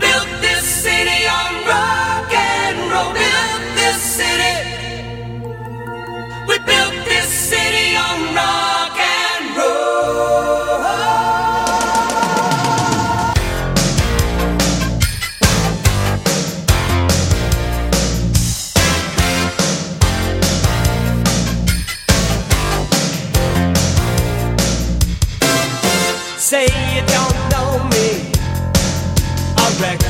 build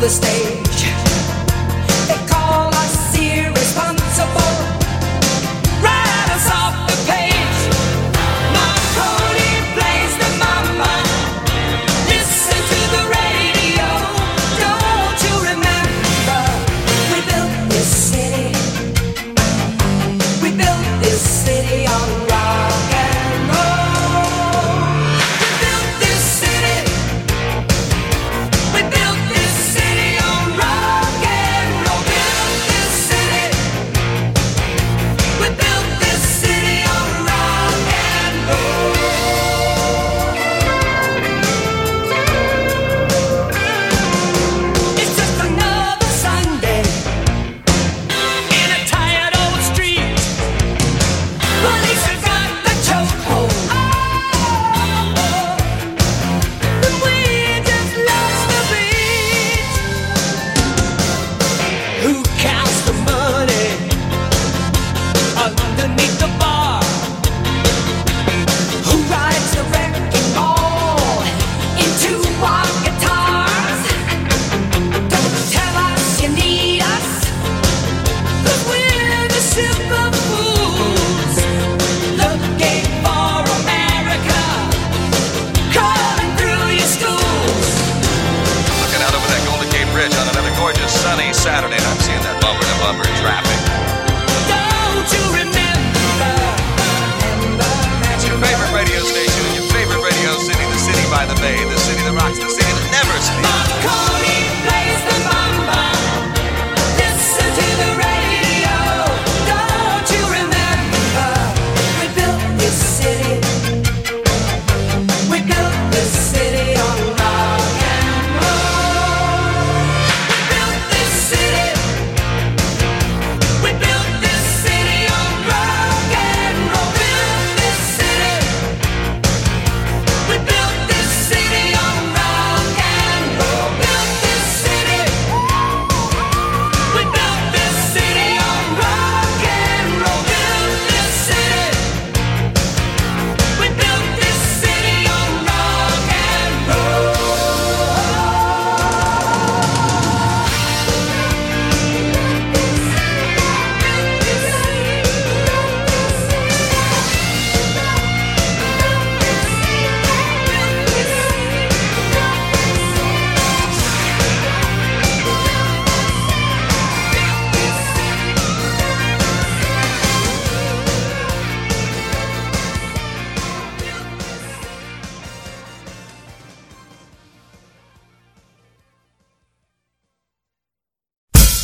the state. gorgeous sunny Saturday, and I'm seeing that bumper to bumper traffic.